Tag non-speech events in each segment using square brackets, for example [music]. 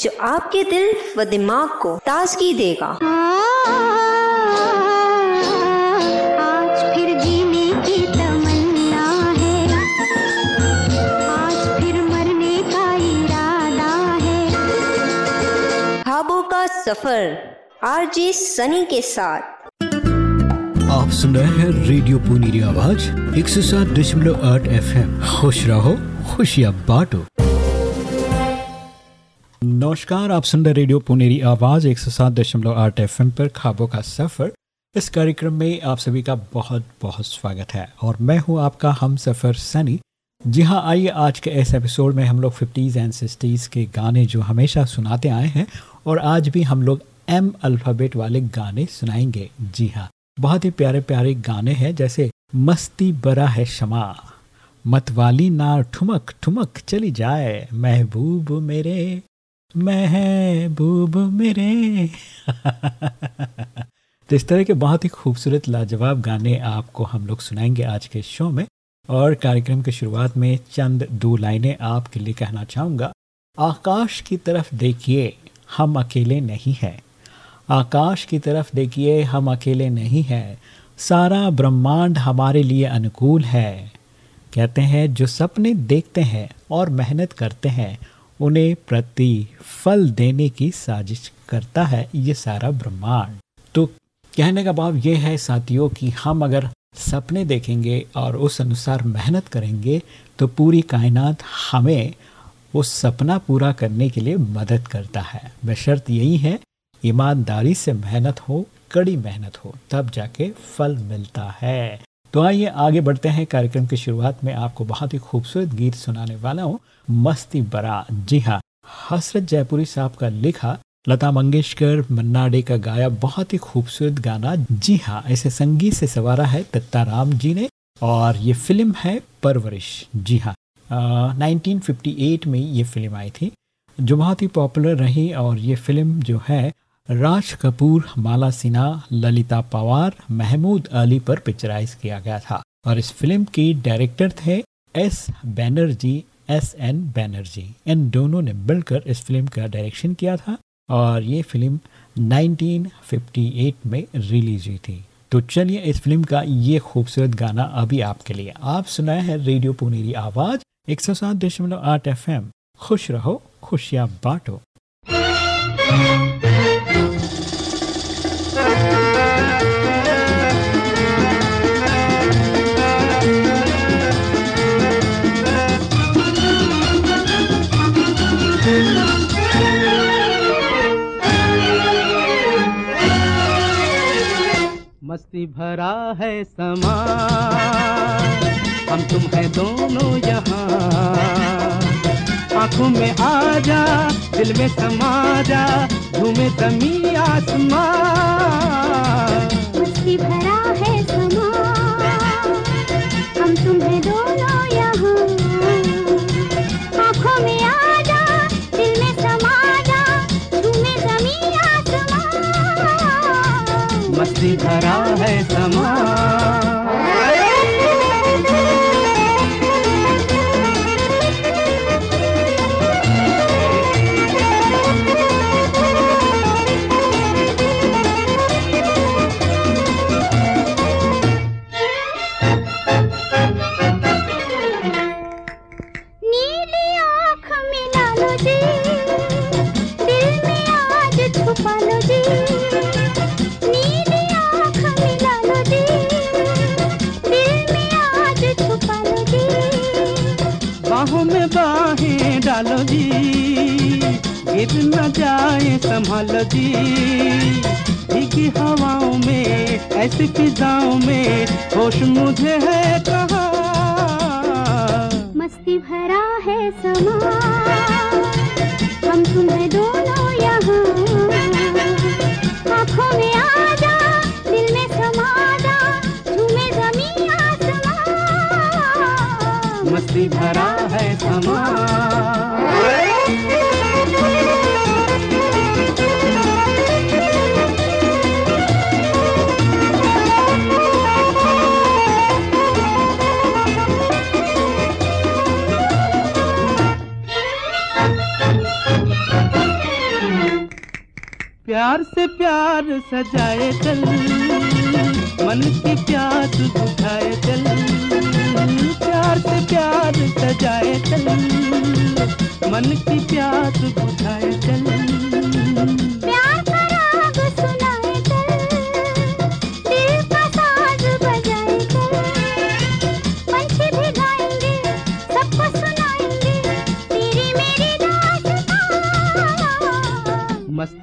जो आपके दिल व दिमाग को ताजगी देगा। आज फिर जीने की तमन्ना है। आज फिर मरने का इरादा है। ख्वाबों का सफ़र आरजे सनी के साथ। आप सुन रहे हैं रेडियो पुनीरी आवाज़ एक सौ सात दशमलव आठ एफ़ एम खुश रहो खुशियाँ बांटो। नमस्कार, आप सुंदर रेडियो पुनेरी आवाज़, एक सौ सात दशमलव आठ एफ़ पर खाबों का सफ़र। इस कार्यक्रम में आप सभी का बहुत बहुत स्वागत है। और मैं हूँ आपका हम सफ़र सनी। जी हाँ आइए आज के इस एपिसोड में हम लोग फिफ्टीज़ एंड सिक्सटीज़ के गाने जो हमेशा सुनाते आए हैं, और आज भी हम लोग एम अल्फ़ाबेट वाले गाने सुनाएँगे। जी हाँ बहुत ही प्यारे प्यारे गाने हैं, जैसे मस्ती बरा है शमा, मतवाली ना ठुमक ठुमक चली जाए, महबूब मेरे। महबूब मेरे। तो इस तरह के बहुत ही खूबसूरत, लाजवाब गाने आपको हम लोग सुनाएँगे आज के शो में और कार्यक्रम की शुरुआत में चंद दो लाइनें आपके लिए कहना चाहूँगा। आकाश की तरफ़ देखिए, हम अकेले नहीं हैं। आकाश की तरफ़ देखिए, हम अकेले नहीं हैं। सारा ब्रह्मांड हमारे लिए अनुकूल है। कहते हैं, जो सपने देखते हैं और मेहनत करते हैं उन्हें प्रति फल देने की साजिश करता है, ये सारा ब्रह्मांड। तो कहने का भाव ये है साथियों कि हम अगर सपने देखेंगे और उस अनुसार मेहनत करेंगे तो पूरी कायनात हमें वो सपना पूरा करने के लिए मदद करता है। बशर्त यही है, ईमानदारी से मेहनत हो, कड़ी मेहनत हो, तब जाके फल मिलता है। तो आइए आगे बढ़ते हैं कार्यक्रम की शुरुआत में आपको बहुत ही खूबसूरत गीत सुनाने वाला हूँ, मस्ती बरा। जी हाँ हसरत जयपुरी साहब का लिखा, लता मंगेशकर मन्ना डे का गाया बहुत ही खूबसूरत गाना। जी हाँ इसे संगीत से सवारा है दत्ताराम जी ने और ये फ़िल्म है परवरिश। जी हाँ 1958 में ये फ़िल्म आई थी, जो बहुत ही पॉपुलर रही और ये फ़िल्म जो है राज कपूर, माला सिन्हा, ललिता पवार, महमूद अली पर पिक्चराइज किया गया था और इस फ़िल्म के डायरेक्टर थे S Banerjee, S N Banerjee. इन दोनों ने मिलकर इस फ़िल्म का डायरेक्शन किया था और ये फ़िल्म 1958 में रिलीज़ हुई थी। तो चलिए इस फ़िल्म का ये खूबसूरत गाना अभी आपके लिए। आप सुनाए हैं रेडियो पुनेरी आवाज़, एक सौ सात दशमलव आठ एफ़ खुश रहो, खुशियाँ बांटो। मस्ती भरा है समा हम तुम है दोनों यहाँ। आँखों में आ जा दिल में समा जा झूमे जमी आसमां। मस्ती भरा है समा हम तुम्हें दोनों यहाँ। भरा है समा।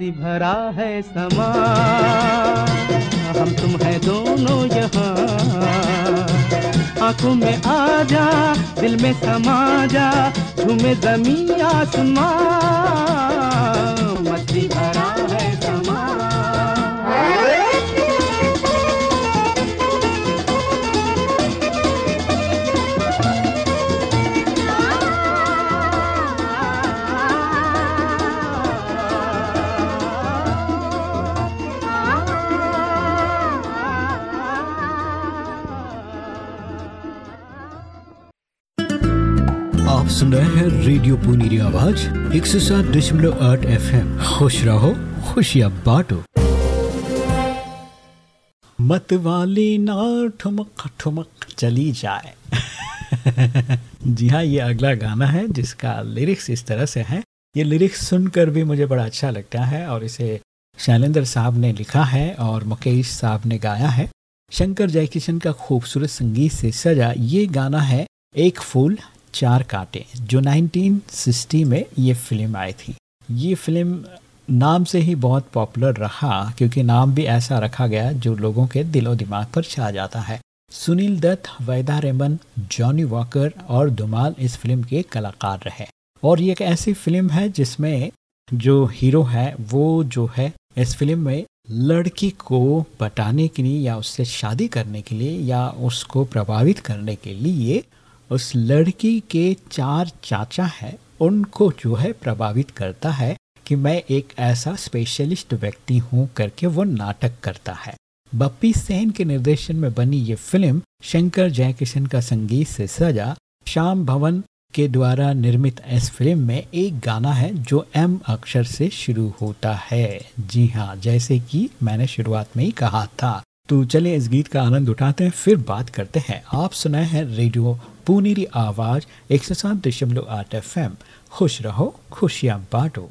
मस्ती भरा है समा। हम तुम है दोनों यहाँ। आँखों में आ जा दिल में समा जा, झूमे जमी आसमां। रेडियो पुनीरी आवाज़ एक सौ सात दशमलव आठ एफ़ एम खुश रहो, खुशियाँ बांटो। मत वाली ना ठुमक ठुमक चली जाए। [laughs] जी हाँ ये अगला गाना है जिसका लिरिक्स इस तरह से है। ये लिरिक्स सुनकर भी मुझे बड़ा अच्छा लगता है और इसे शैलेंद्र साहब ने लिखा है और मुकेश साहब ने गाया है। शंकर जयकिशन का खूबसूरत संगीत से सजा ये गाना है, एक फूल। चार कांटे जो 1960 में ये फ़िल्म आई थी। ये फ़िल्म नाम से ही बहुत पॉपुलर रहा, क्योंकि नाम भी ऐसा रखा गया जो लोगों के दिलो दिमाग पर छा जाता है। सुनील दत्त, वैदा रेमन, जॉनी वॉकर और धुमाल इस फ़िल्म के कलाकार रहे। और ये एक ऐसी फ़िल्म है जिसमें जो हीरो है, वो जो है इस फ़िल्म में लड़की को पटाने के लिए या उससे शादी करने के लिए या उसको प्रभावित करने के लिए उस लड़की के चार चाचा हैं, उनको जो है प्रभावित करता है कि मैं एक ऐसा स्पेशलिस्ट व्यक्ति हूँ करके वो नाटक करता है। बप्पी सेन के निर्देशन में बनी ये फ़िल्म शंकर जयकिशन का संगीत से सजा श्याम भवन के द्वारा निर्मित इस फ़िल्म में एक गाना है जो एम अक्षर से शुरू होता है। जी हाँ जैसे कि मैंने शुरुआत में ही कहा था। तो चलिए इस गीत का आनंद उठाते हैं, फिर बात करते हैं। आप सुनाए हैं रेडियो पुनीरी आवाज़ एक सौ सात दशमलव आठ एफ़ खुश रहो खुशियाँ बांटो।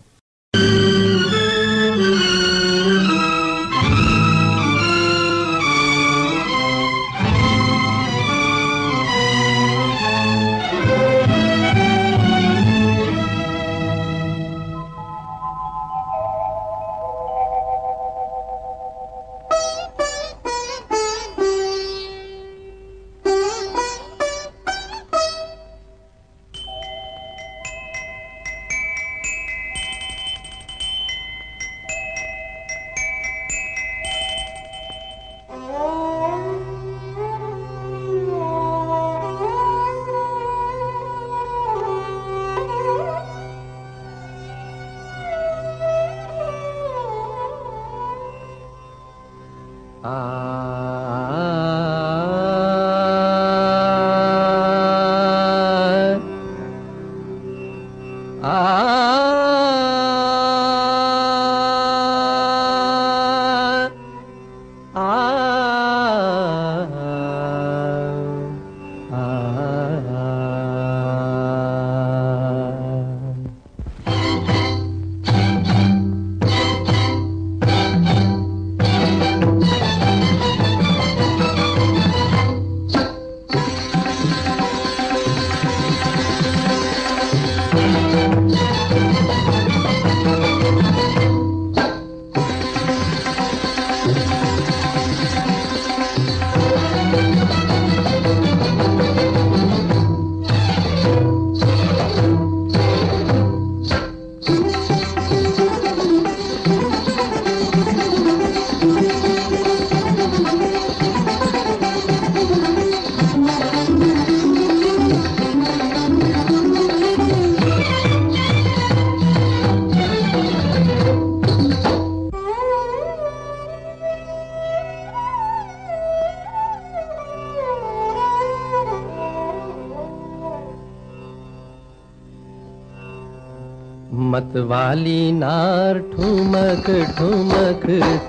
मतवाली नार ठुमक ठुमक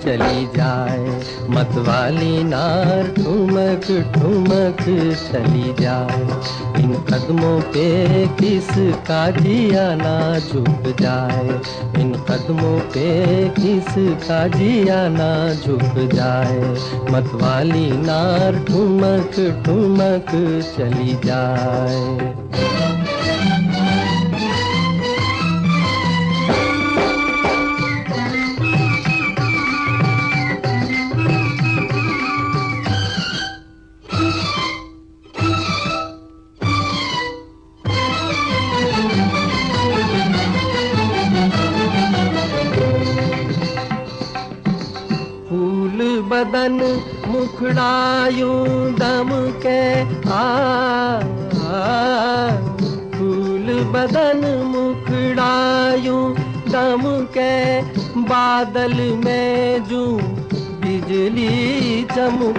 चली जाए। मतवाली नार ठुमक ठुमक चली जाए। इन कदमों पे किसका जिया ना झुक जाए। इन कदमों पे किसका जिया ना झुक जाए। मतवाली नार ठुमक ठुमक चली जाए।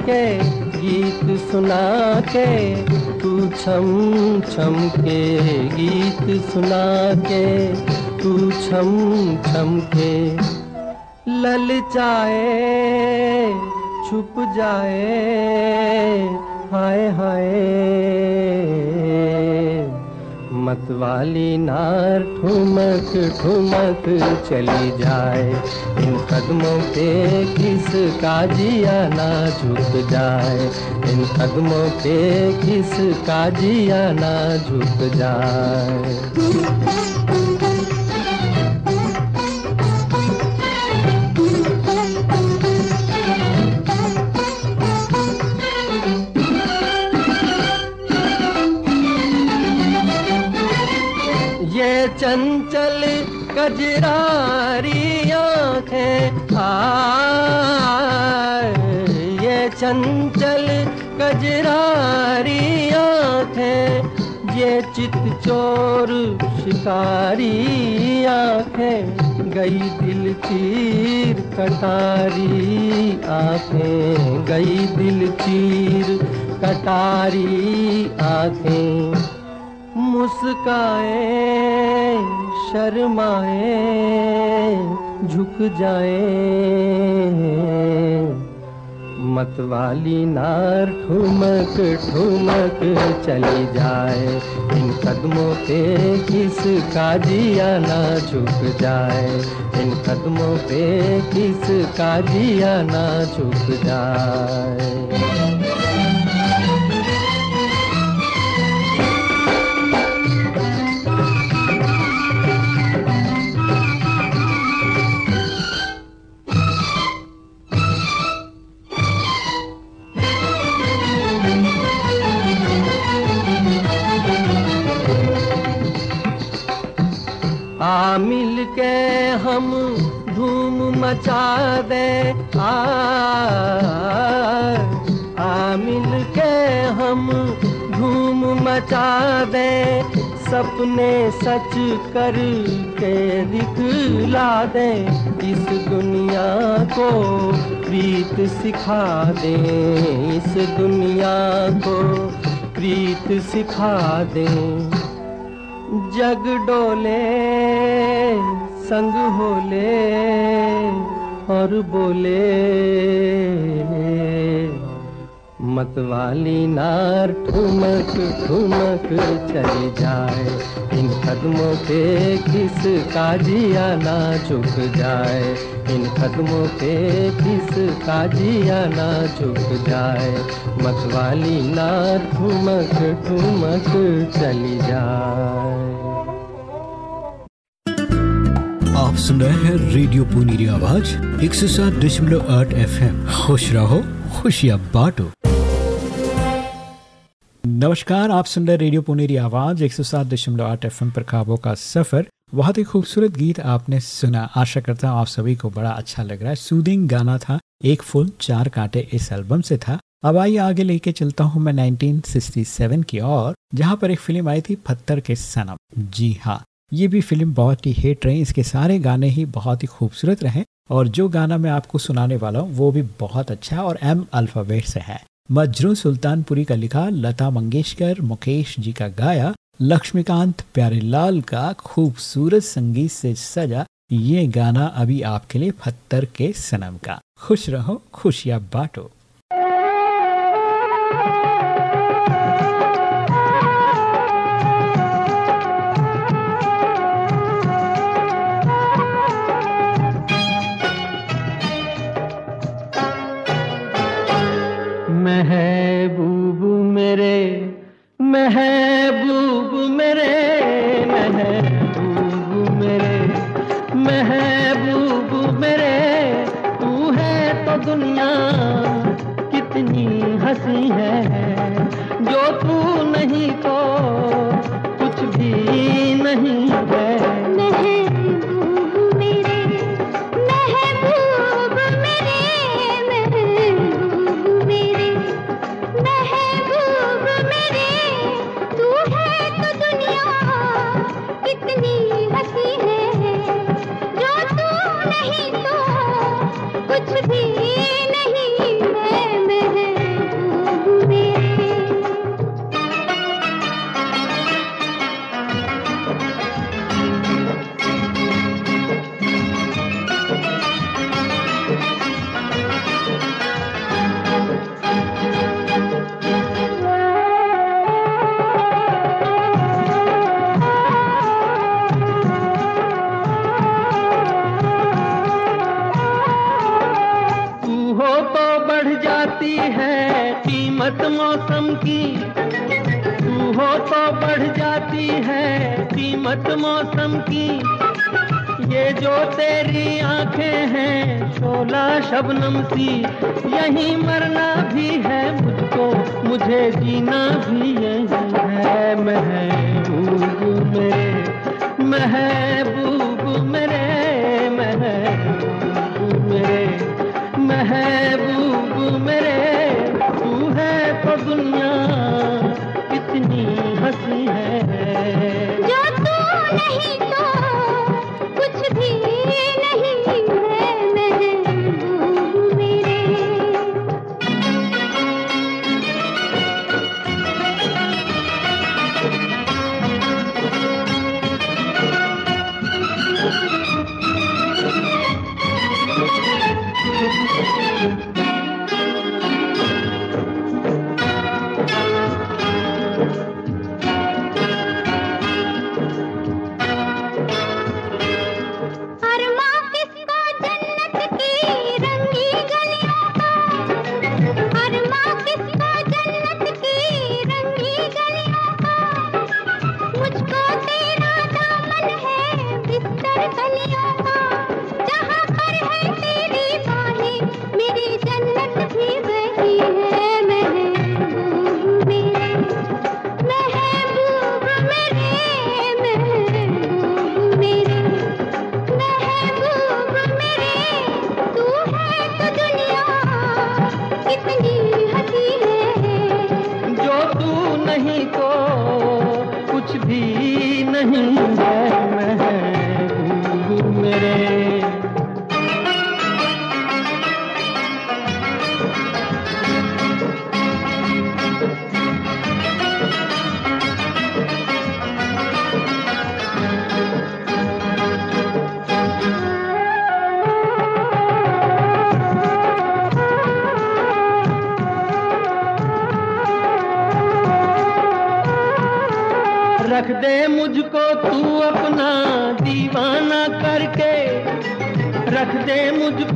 चमके गीत सुना के तू छम छम के गीत सुना के तू छम छम के ललचाए छुप जाए, हाय हाय। मतवाली नार ठुमक ठुमक चली जाए। कदमों पे किसका जिया ना झुक जाए? इन कदमों पे किसका जिया ना झुक जाए? ये चंचल कजरारी आँखें आ ये चंचल कजरारी आँखें ये चित चोर शिकारी आँखें गई दिल चीर कटारी आँखें, गई दिल चीर कटारी आँखें। मुस्काए, शर्माए झुक जाए। मतवाली नार ठुमक ठुमक चली जाए। इन कदमों पे किसका जिया ना झुक जाए। इन कदमों पे किसका जिया ना झुक जाए। आ मिल के हम धूम मचा दे। आ आ मिल के हम धूम मचा दे। सपने सच कर के दिखला दे। इस दुनिया को प्रीत सिखा दे। इस दुनिया को प्रीत सिखा दे। जग डोले, संग होले और बोले। मतवाली नार ठुमक ठुमक चली जाए। इन कदमों पे किस जिया ना झुक जाए। इन कदमों पे किस जिया ना झुक जाए। मतवाली नार ठुमक ठुमक चली जाए। आप सुन रहे हैं रेडियो पुनीरी आवाज़, एक सौ सात दशमलव आठ एफ़ एम खुश रहो, खुशियाँ बांटो। नमस्कार, आप सुन रहे रेडियो पुनेरी आवाज़, एक सौ सात दशमलव आठ एफ़ एम पर खाबों का सफ़र। बहुत ही खूबसूरत गीत आपने सुना। आशा करता हूँ आप सभी को बड़ा अच्छा लग रहा है। सूदिंग गाना था, एक फुल, चार कांटे इस एल्बम से था। अब आइए आगे लेके चलता हूँ मैं 1967 की ओर, जहाँ पर एक फ़िल्म आई थी, पत्थर के सनम। जी हाँ ये भी फ़िल्म बहुत ही हिट रही, इसके सारे गाने ही बहुत ही खूबसूरत रहे और जो गाना मैं आपको सुनाने वाला हूँ, वो भी बहुत अच्छा और एम अल्फ़ाबेट से है। मजरू सुल्तानपुरी का लिखा, लता मंगेशकर, मुकेश जी का गाया, लक्ष्मीकांत प्यारेलाल का खूबसूरत संगीत से सजा, ये गाना अभी आपके लिए फत्तर के सनम का। खुश रहो, खुशियाँ बांटो। महबूब मेरे महबूब मेरे महबूब मेरे महबूब मेरे। तू है तो दुनिया कितनी हँसी है, जो तू नहीं तो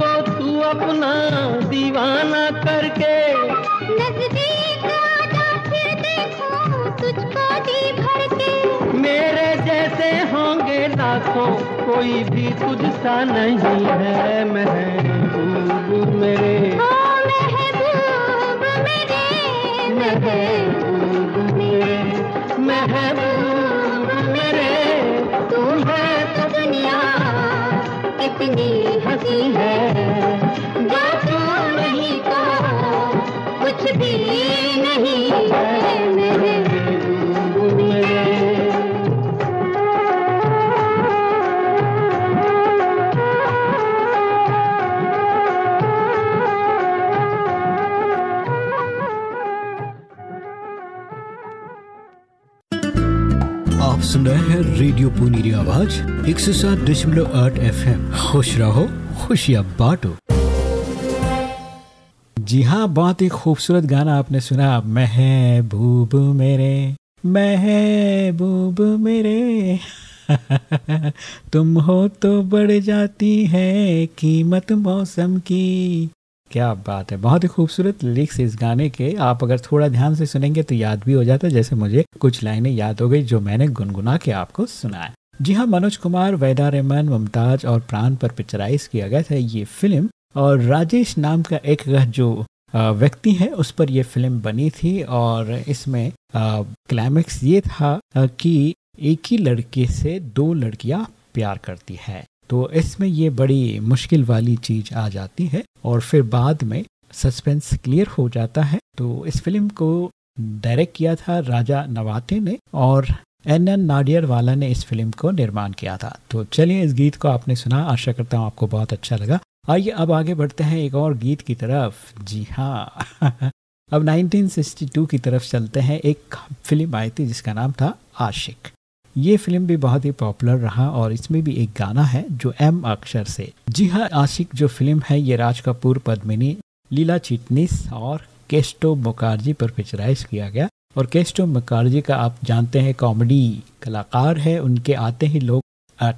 को तू अपना दीवाना करके। मेरे जैसे होंगे लाखों कोई भी तुझसा नहीं है महबूब मेरे। ओ महबूब मेरे महबूब मेरे। महबूब मेरे तू है कितनी हँसी है। जो नहीं कहा कुछ भी नहीं। है मेरे रेडियो पुनीरी आवाज़ एक सौ सात दशमलव आठ एफ़ एम खुश रहो, खुशियाँ बांटो। जी हाँ बहुत ही खूबसूरत गाना आपने सुना। महबूब मेरे महबूब मेरे। [laughs] तुम हो तो बढ़ जाती है कीमत मौसम की। क्या बात है। बहुत ही खूबसूरत लिरिक्स इस गाने के। आप अगर थोड़ा ध्यान से सुनेंगे तो याद भी हो जाता है, जैसे मुझे कुछ लाइनें याद हो गई जो मैंने गुनगुना के आपको सुनाया जी हाँ मनोज कुमार, वैदा रहमान, मुमताज़ और प्राण पर पिक्चराइज किया गया था ये फ़िल्म। और राजेश नाम का एक जो व्यक्ति है, उस पर यह फ़िल्म बनी थी। और इसमें क्लाइमेक्स ये था कि एक ही लड़के से दो लड़कियाँ प्यार करती है। तो इसमें ये बड़ी मुश्किल वाली चीज़ आ जाती है और फिर बाद में सस्पेंस क्लियर हो जाता है। तो इस फ़िल्म को डायरेक्ट किया था राजा नवाते ने और एन एन नाडियर वाला ने इस फ़िल्म को निर्माण किया था। तो चलिए इस गीत को आपने सुना, आशा करता हूँ आपको बहुत अच्छा लगा। आइए अब आगे बढ़ते हैं एक और गीत की तरफ़। जी हाँ। [laughs] अब 1962 की तरफ़ चलते हैं। एक फ़िल्म आई थी जिसका नाम था आशिक। ये फ़िल्म भी बहुत ही पॉपुलर रहा और इसमें भी एक गाना है जो एम अक्षर से। जी हाँ आशिक, जो फ़िल्म है, ये राज कपूर, पद्मिनी, लीला चिटनिस और केस्टो मुखार्जी पर पिक्चराइज किया गया। और केस्टो मुखार्जी का आप जानते हैं, कॉमेडी कलाकार है, उनके आते ही लोग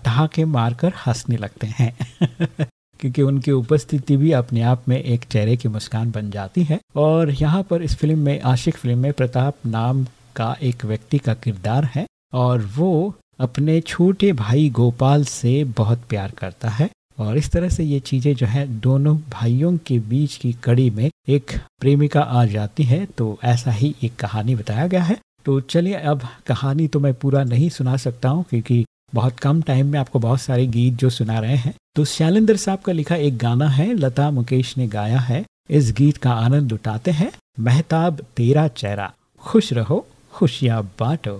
ठहाके मारकर हंसने लगते हैं। [laughs] क्योंकि उनकी उपस्थिति भी अपने आप में एक चेहरे की मुस्कान बन जाती है। और यहाँ पर इस फ़िल्म में, आशिक फ़िल्म में प्रताप नाम का एक व्यक्ति का किरदार है। और वो अपने छोटे भाई गोपाल से बहुत प्यार करता है। और इस तरह से ये चीज़ें जो है, दोनों भाइयों के बीच की कड़ी में एक प्रेमिका आ जाती है तो ऐसा ही एक कहानी बताया गया है। तो चलिए, अब कहानी तो मैं पूरा नहीं सुना सकता हूँ, क्योंकि बहुत कम टाइम में आपको बहुत सारे गीत जो सुना रहे हैं। तो शैलेंद्र साहब का लिखा एक गाना है, लता मुकेश ने गाया है। इस गीत का आनंद उठाते हैं। महताब तेरा चेहरा, खुश रहो, खुशियाँ बांटो।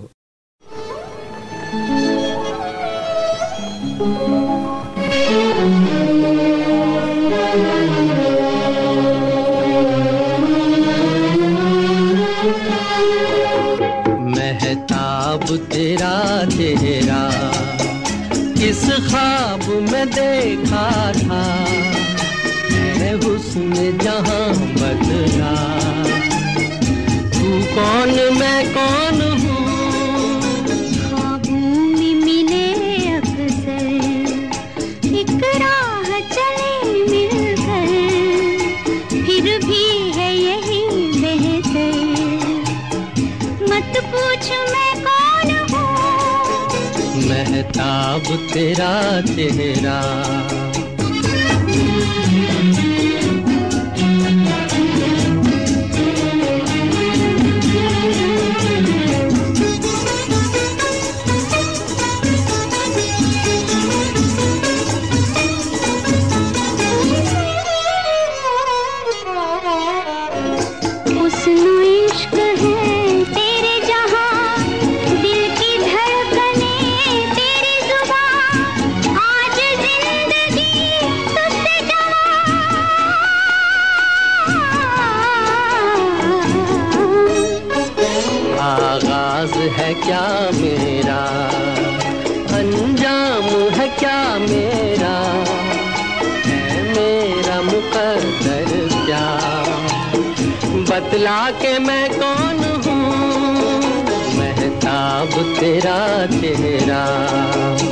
महताब तेरा चेहरा किस ख्वाब में देखा था? है हुस्न जहाँ बदला। तू कौन, मैं कौन महताब तेरा चेहरा। बतला के मैं कौन हूँ? महताब तेरा चेहरा।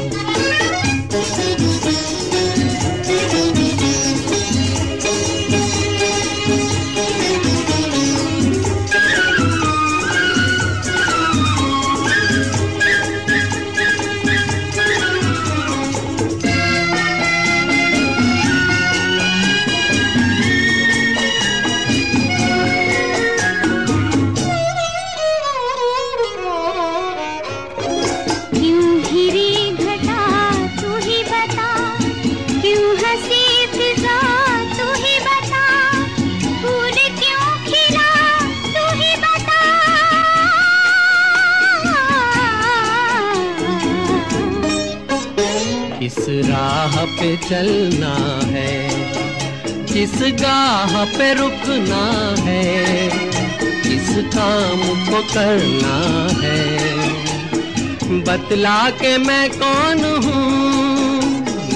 बतला के मैं कौन हूँ?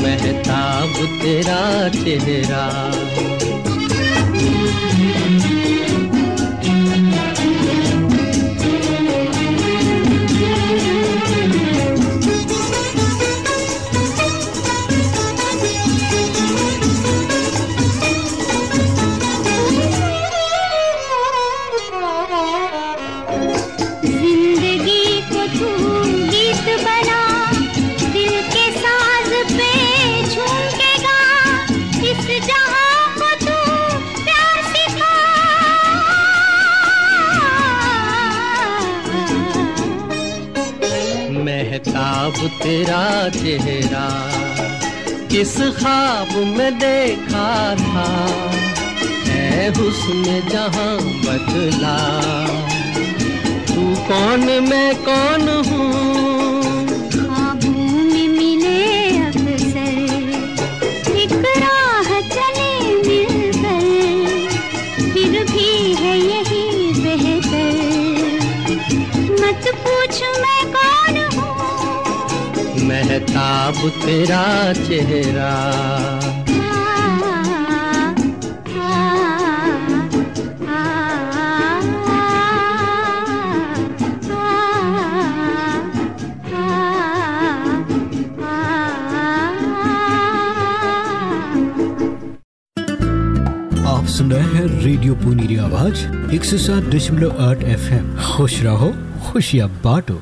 महताब तेरा चेहरा। चेहरा। किस ख्वाब में देखा था? है हुस्न जहाँ बदला। तू कौन, मैं कौन हूँ? महताब तेरा चेहरा। सुन रहे हैं रेडियो पुनीरी आवाज़, एक सौ सात दशमलव आठ एफ़ एम खुश रहो, खुशियाँ बांटो।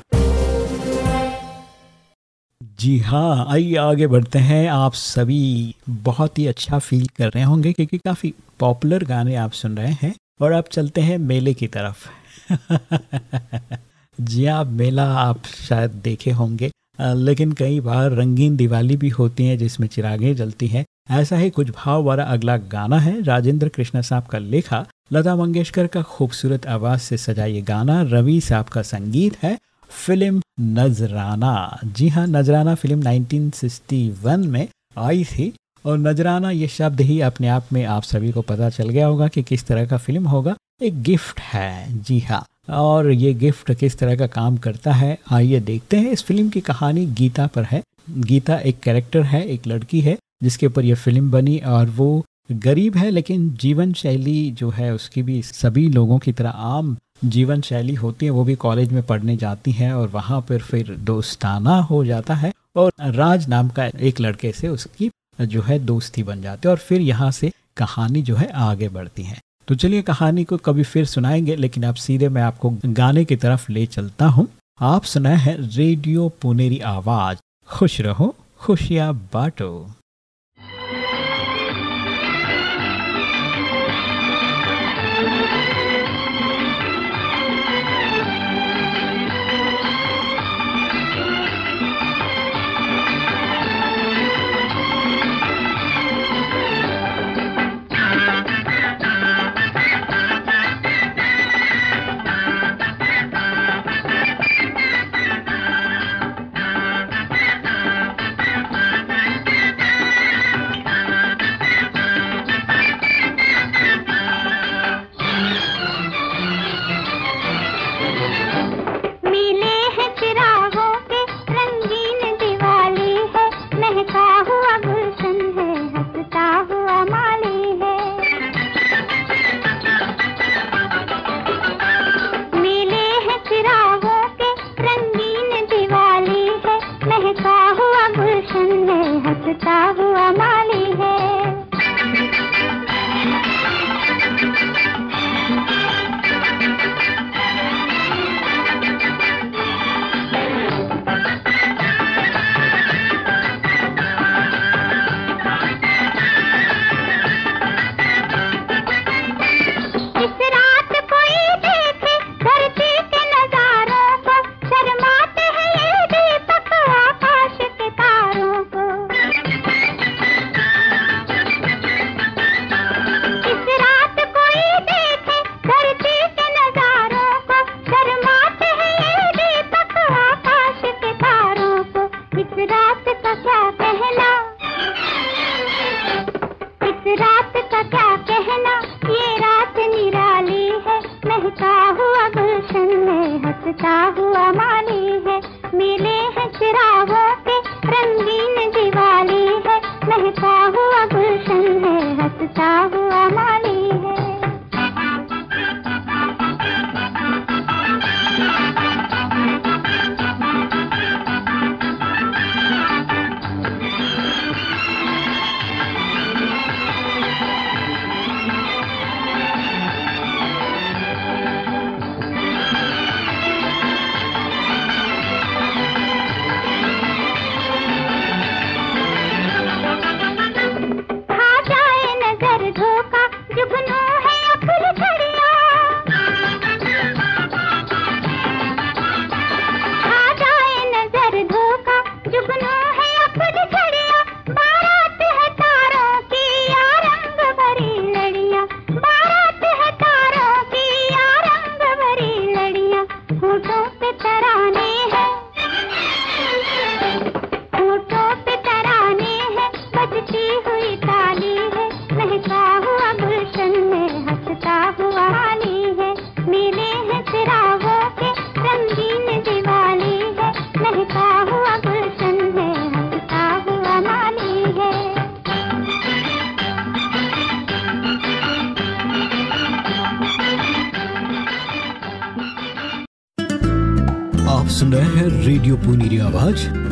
जी हाँ आइए आगे बढ़ते हैं। आप सभी बहुत ही अच्छा फील कर रहे होंगे क्योंकि काफ़ी पॉपुलर गाने आप सुन रहे हैं और आप चलते हैं मेले की तरफ़। [laughs] जी हाँ मेला आप शायद देखे होंगे लेकिन कई बार रंगीन दिवाली भी होती है जिसमें चिरागें जलती हैं। ऐसा ही कुछ भाव वाला अगला गाना है, राजेंद्र कृष्ण साहब का लेखा। लता मंगेशकर का खूबसूरत आवाज़ से सजा ये गाना। रवि साहब का संगीत है फ़िल्म नजराना। जी हाँ नजराना फ़िल्म 1961 में आई थी। और नजराना, ये शब्द ही अपने आप में आप सभी को पता चल गया होगा कि किस तरह का फ़िल्म होगा। एक गिफ्ट है, जी हाँ। और ये गिफ्ट किस तरह का काम करता है, आइए देखते हैं। इस फ़िल्म की कहानी गीता पर है। गीता एक कैरेक्टर है, एक लड़की है, जिसके ऊपर ये फ़िल्म बनी और वो गरीब है, लेकिन जीवन शैली जो है उसकी भी सभी लोगों की तरह आम जीवन शैली होती है, वो भी कॉलेज में पढ़ने जाती है और वहाँ पर फिर दोस्ताना हो जाता है और राज नाम का एक लड़के से उसकी जो है दोस्ती बन जाती है और फिर यहाँ से कहानी जो है आगे बढ़ती है। तो चलिए कहानी को कभी फिर सुनाएँगे, लेकिन अब सीधे मैं आपको गाने की तरफ़ ले चलता हूँ। आप सुनाए हैं रेडियो पुनेरी आवाज़। खुश रहो, खुशियाँ बांटो। चाहो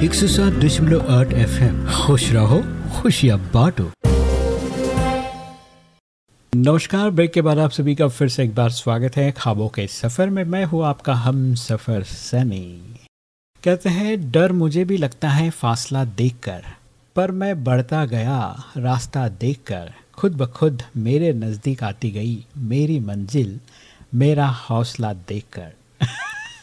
एक सौ सात दशमलव आठ एफ़ एम खुश रहो, खुशियाँ बांटो। नमस्कार, ब्रेक के बाद आप सभी का फिर से एक बार स्वागत है खाबों के सफ़र में। मैं हूँ आपका हम सफ़र सनी। कहते हैं, डर मुझे भी लगता है फासला देखकर, पर मैं बढ़ता गया रास्ता देखकर। खुद ब खुद मेरे नज़दीक आती गई मेरी मंजिल, मेरा हौसला देखकर।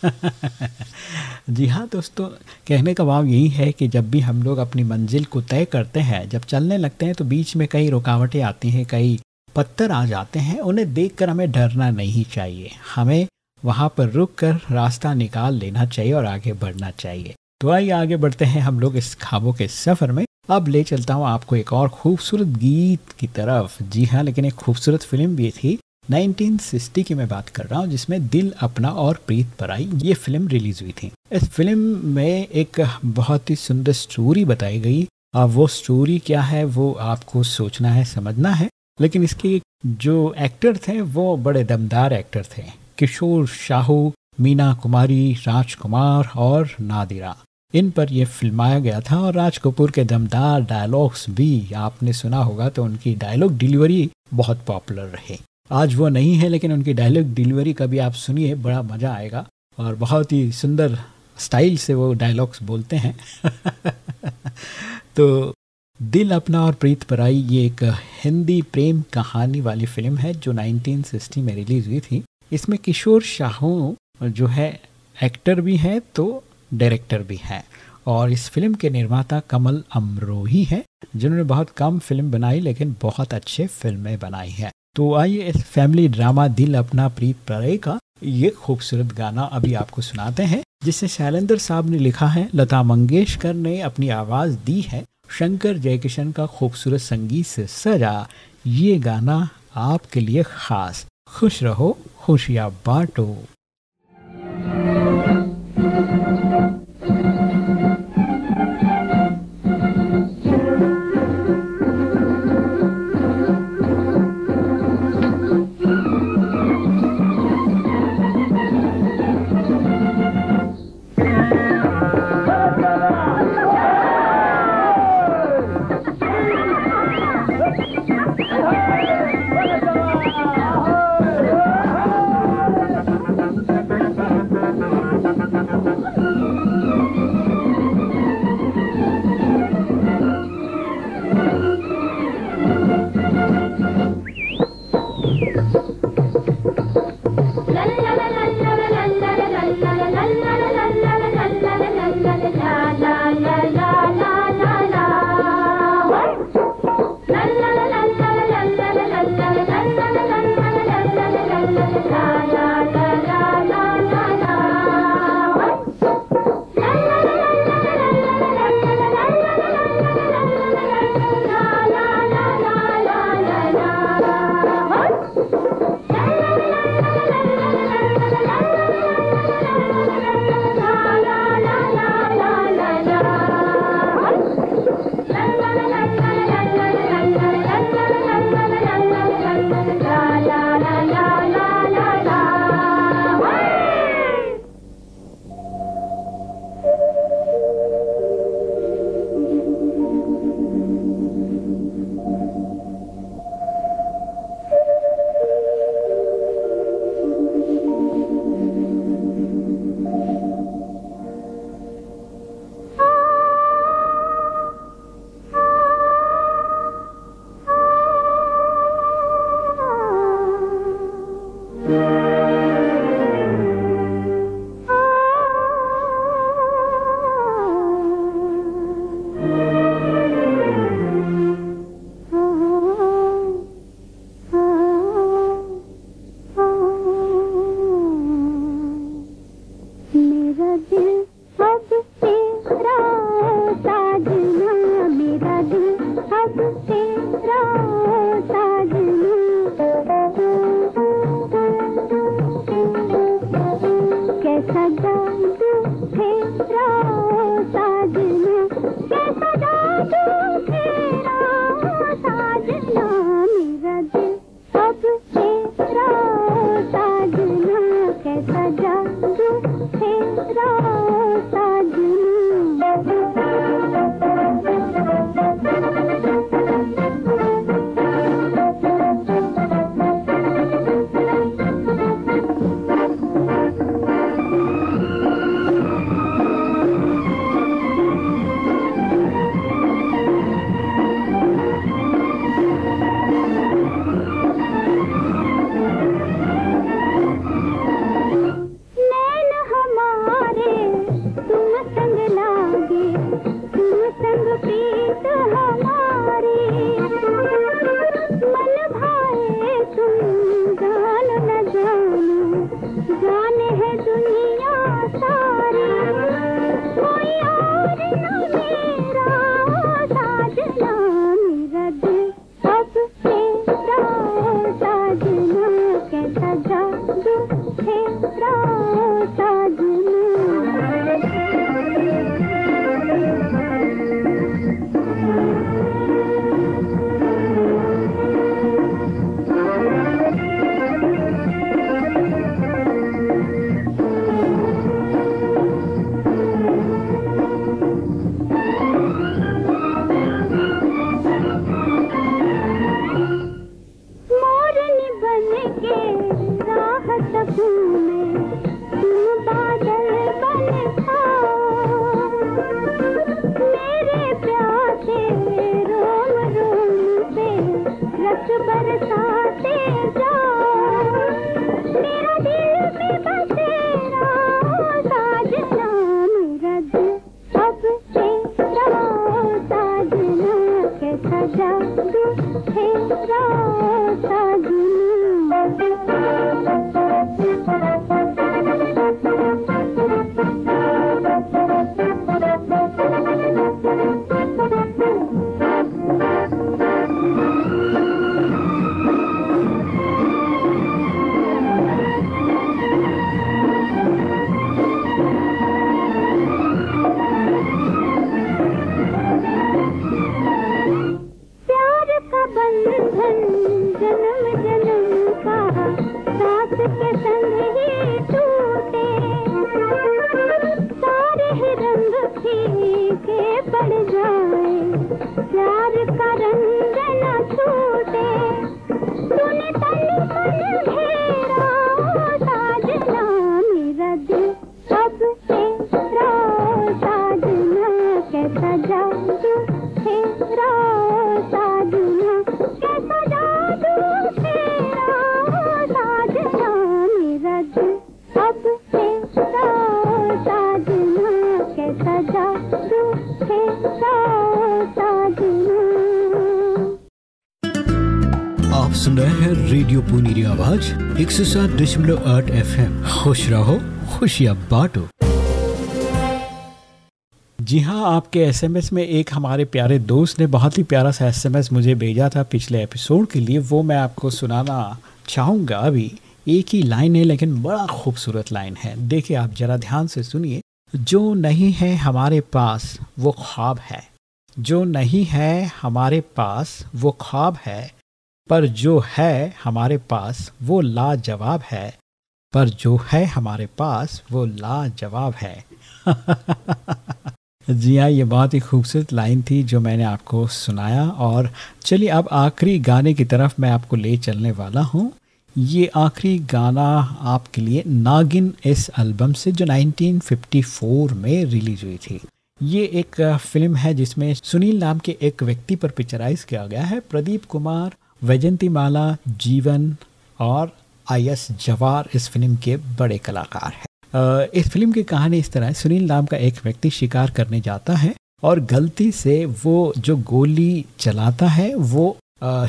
[laughs] जी हाँ दोस्तों, कहने का भाव यही है कि जब भी हम लोग अपनी मंजिल को तय करते हैं, जब चलने लगते हैं तो बीच में कई रुकावटें आती हैं, कई पत्थर आ जाते हैं, उन्हें देखकर हमें डरना नहीं चाहिए। हमें वहाँ पर रुक कर रास्ता निकाल लेना चाहिए और आगे बढ़ना चाहिए। तो आइए आगे बढ़ते हैं हम लोग इस खाबों के सफ़र में। अब ले चलता हूँ आपको एक और खूबसूरत गीत की तरफ़। जी हाँ लेकिन एक खूबसूरत फ़िल्म भी थी। 1960 की मैं बात कर रहा हूँ, जिसमें दिल अपना और प्रीत पराई ये फ़िल्म रिलीज़ हुई थी। इस फ़िल्म में एक बहुत ही सुंदर स्टोरी बताई गई। वो स्टोरी क्या है, वो आपको सोचना है, समझना है। लेकिन इसके जो एक्टर थे, वो बड़े दमदार एक्टर थे। किशोर शाहू, मीना कुमारी, राजकुमार और नादिरा। इन पर यह फिल्माया गया था और राज कपूर के दमदार डायलॉग्स भी, आपने सुना होगा तो उनकी डायलॉग डिलीवरी बहुत पॉपुलर रहे। आज वो नहीं है, लेकिन उनकी डायलॉग डिलीवरी कभी आप सुनिए, बड़ा मज़ा आएगा। और बहुत ही सुंदर स्टाइल से वो डायलॉग्स बोलते हैं। [laughs] तो दिल अपना और प्रीत पराई ये एक हिंदी प्रेम कहानी वाली फ़िल्म है, जो 1960 में रिलीज़ हुई थी। इसमें किशोर शाहू जो है एक्टर भी है तो डायरेक्टर भी है। और इस फ़िल्म के निर्माता कमल अमरोही है, जिन्होंने बहुत कम फ़िल्म बनाई, लेकिन बहुत अच्छे फ़िल्में बनाई है। तो आइए इस फैमिली ड्रामा दिल अपना प्रीत प्रलय का ये खूबसूरत गाना अभी आपको सुनाते हैं, जिसे शैलेंद्र साहब ने लिखा है। लता मंगेशकर ने अपनी आवाज़ दी है। शंकर जयकिशन का खूबसूरत संगीत से सजा ये गाना आपके लिए खास। खुश रहो, खुशियाँ बांटो। आप सुन रहे हैं रेडियो पुनीरी आवाज़, एक सौ सात दशमलव आठ एफ़ एम खुश रहो, खुशियाँ बांटो। जी हाँ आपके एसएमएस में एक हमारे प्यारे दोस्त ने बहुत ही प्यारा सा एसएमएस मुझे भेजा था पिछले एपिसोड के लिए। वो मैं आपको सुनाना चाहूँगा अभी। एक ही लाइन है, लेकिन बड़ा खूबसूरत लाइन है। देखिए, आप जरा ध्यान से सुनिए। जो नहीं है हमारे पास, वो ख्वाब है। जो नहीं है हमारे पास, वो ख्वाब है। पर जो है हमारे पास, वो लाजवाब है। पर जो है हमारे पास, वो लाजवाब है। [laughs] जी हाँ ये बहुत ही खूबसूरत लाइन थी जो मैंने आपको सुनाया। और चलिए, अब आखिरी गाने की तरफ़ मैं आपको ले चलने वाला हूँ। ये आखिरी गाना आपके लिए नागिन इस एल्बम से, जो 1954 में रिलीज़ हुई थी। ये एक फ़िल्म है जिसमें सुनील नाम के एक व्यक्ति पर पिक्चराइज किया गया है। प्रदीप कुमार वैजंती माला, जीवन और आई एस जवार इस फ़िल्म के बड़े कलाकार हैं। इस फ़िल्म की कहानी इस तरह है। सुनील नाम का एक व्यक्ति शिकार करने जाता है और गलती से वो जो गोली चलाता है, वो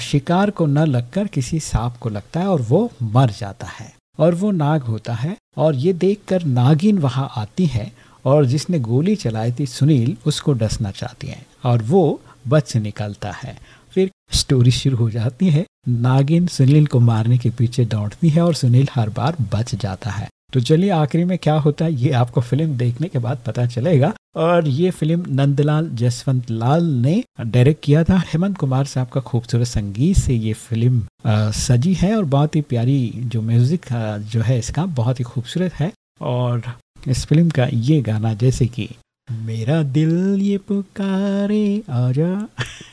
शिकार को न लगकर किसी सांप को लगता है और वो मर जाता है और वो नाग होता है और ये देखकर नागिन वहाँ आती है और जिसने गोली चलाई थी सुनील उसको डसना चाहती है और वो बच निकलता है। फिर स्टोरी शुरू हो जाती है। नागिन सुनील को मारने के पीछे दौड़ती है और सुनील हर बार बच जाता है। तो चलिए आखिरी में क्या होता है ये आपको फ़िल्म देखने के बाद पता चलेगा। और ये फ़िल्म नंदलाल जसवंत लाल ने डायरेक्ट किया था। हेमंत कुमार साहब का खूबसूरत संगीत से ये फ़िल्म अ, सजी है और बहुत ही प्यारी जो म्यूज़िक जो है इसका बहुत ही खूबसूरत है। और इस फ़िल्म का ये गाना जैसे कि, मेरा दिल ये पुकारे, आजा।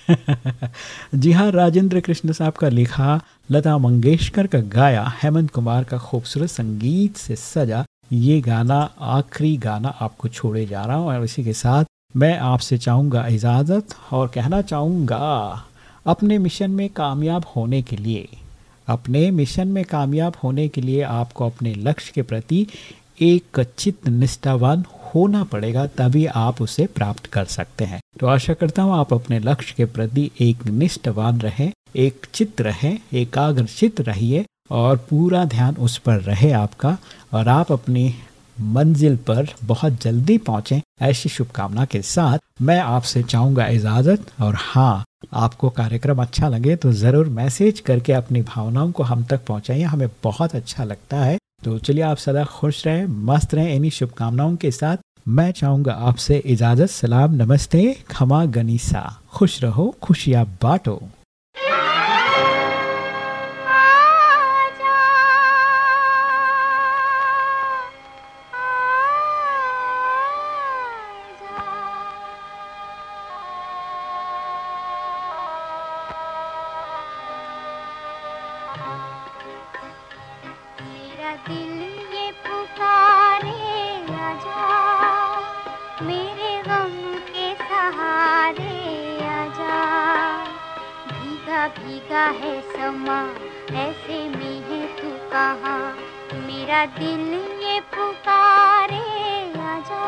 [laughs] जी हाँ राजेंद्र कृष्ण साहब का लिखा, लता मंगेशकर का गाया, हेमंत कुमार का खूबसूरत संगीत से सजा, ये गाना आखिरी गाना आपको छोड़े जा रहा हूँ। और इसी के साथ मैं आपसे चाहूँगा इजाज़त और कहना चाहूँगा, अपने मिशन में कामयाब होने के लिए, अपने मिशन में कामयाब होने के लिए आपको अपने लक्ष्य के प्रति एक चित्त निष्ठावान होना पड़ेगा, तभी आप उसे प्राप्त कर सकते हैं। तो आशा करता हूँ आप अपने लक्ष्य के प्रति एक निष्ठवान रहें, एक चित्त रहें, एकाग्र चित्त रहिए और पूरा ध्यान उस पर रहे आपका और आप अपनी मंजिल पर बहुत जल्दी पहुँचे। ऐसी शुभकामना के साथ मैं आपसे चाहूँगा इजाज़त और हाँ आपको कार्यक्रम अच्छा लगे तो ज़रूर मैसेज करके अपनी भावनाओं को हम तक पहुंचाइए। हमें बहुत अच्छा लगता है। तो चलिए आप सदा खुश रहें, मस्त रहें। इन्हीं शुभकामनाओं के साथ मैं चाहूँगा आपसे इजाज़त, सलाम, नमस्ते, खमा गनीसा। खुश रहो, खुशियाँ बांटो। भीगा है समा? ऐसे में है तू कहाँ? मेरा दिल ये पुकारे आजा।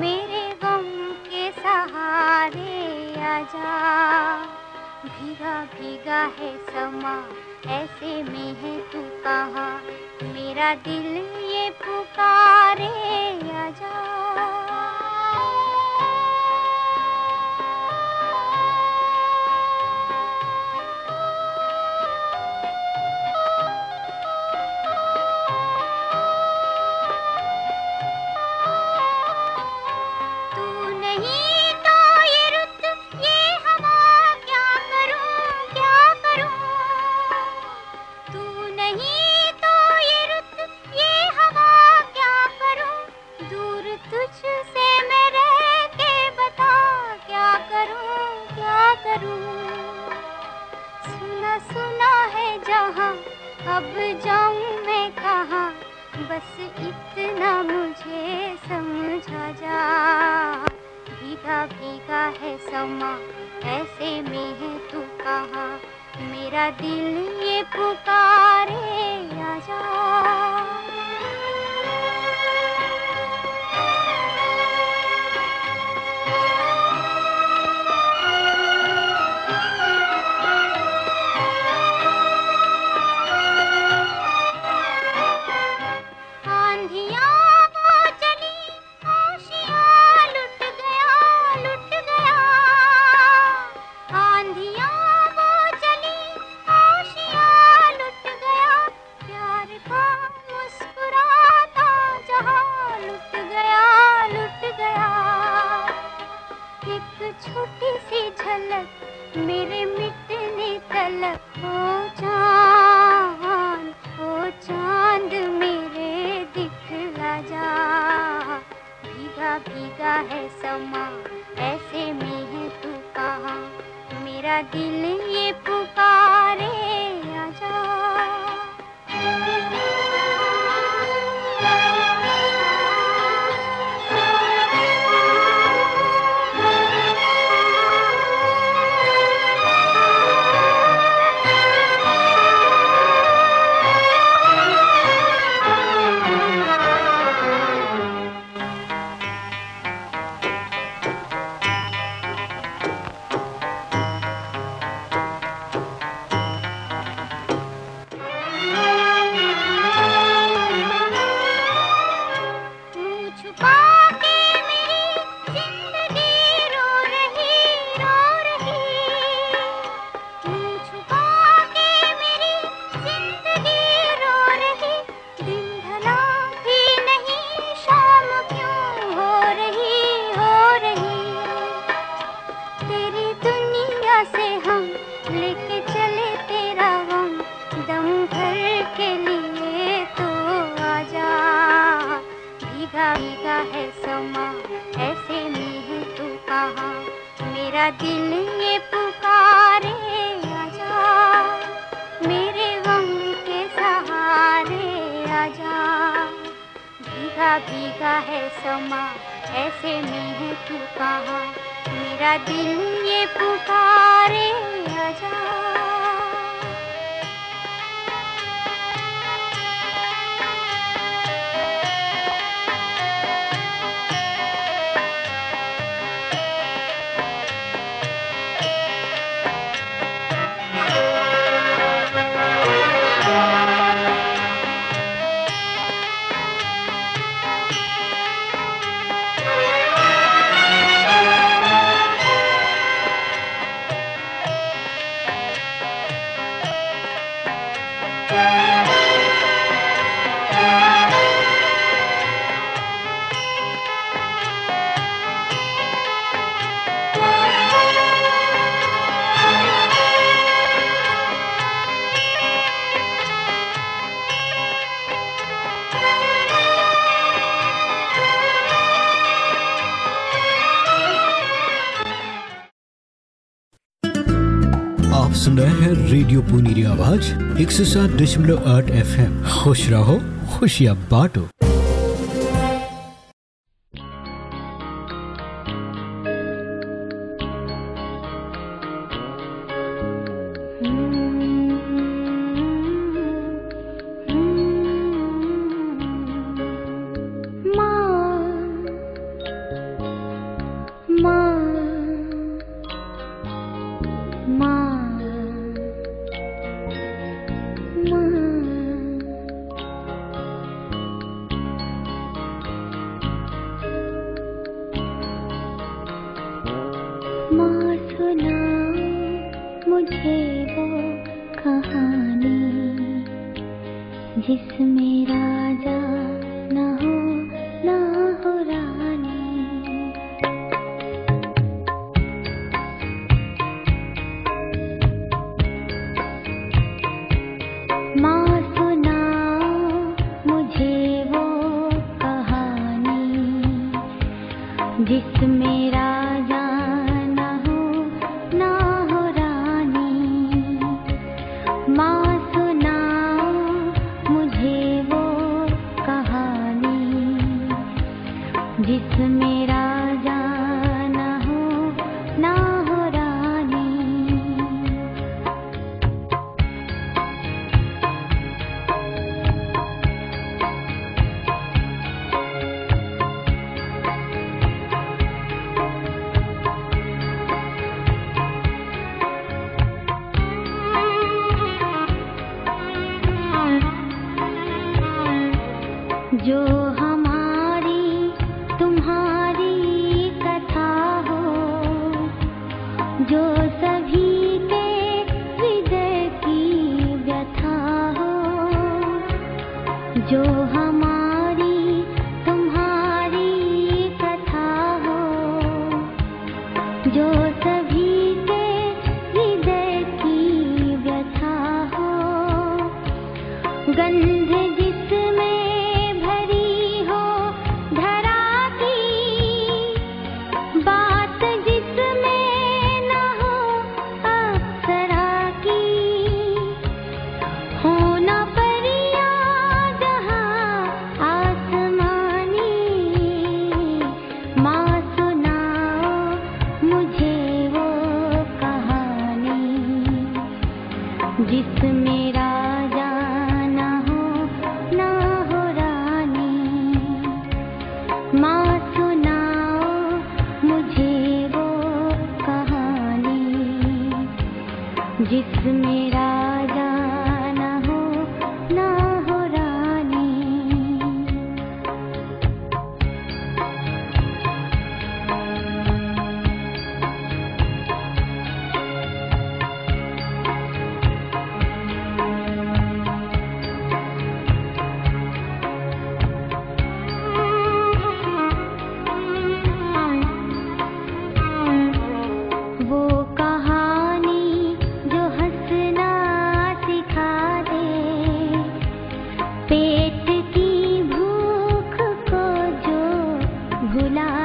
मेरे गम के सहारे आजा। भीगा भीगा है समा? ऐसे में है तू कहाँ? मेरा दिल ये पुकारे आजा। इतना मुझे समझा जा। भीगा भीगा है समा, ऐसे में है तू कहाँ? मेरा दिल ये पुकारे आजा दिल ये पुकारे आजा, मेरे गम के सहारे आजा। भीगा भीगा है समा, ऐसे में है तू कहाँ? मेरा दिल ये पुकारे आजा। सात दशमलव आठ एफ़ एम खुश रहो खुशियाँ बांटो। जिस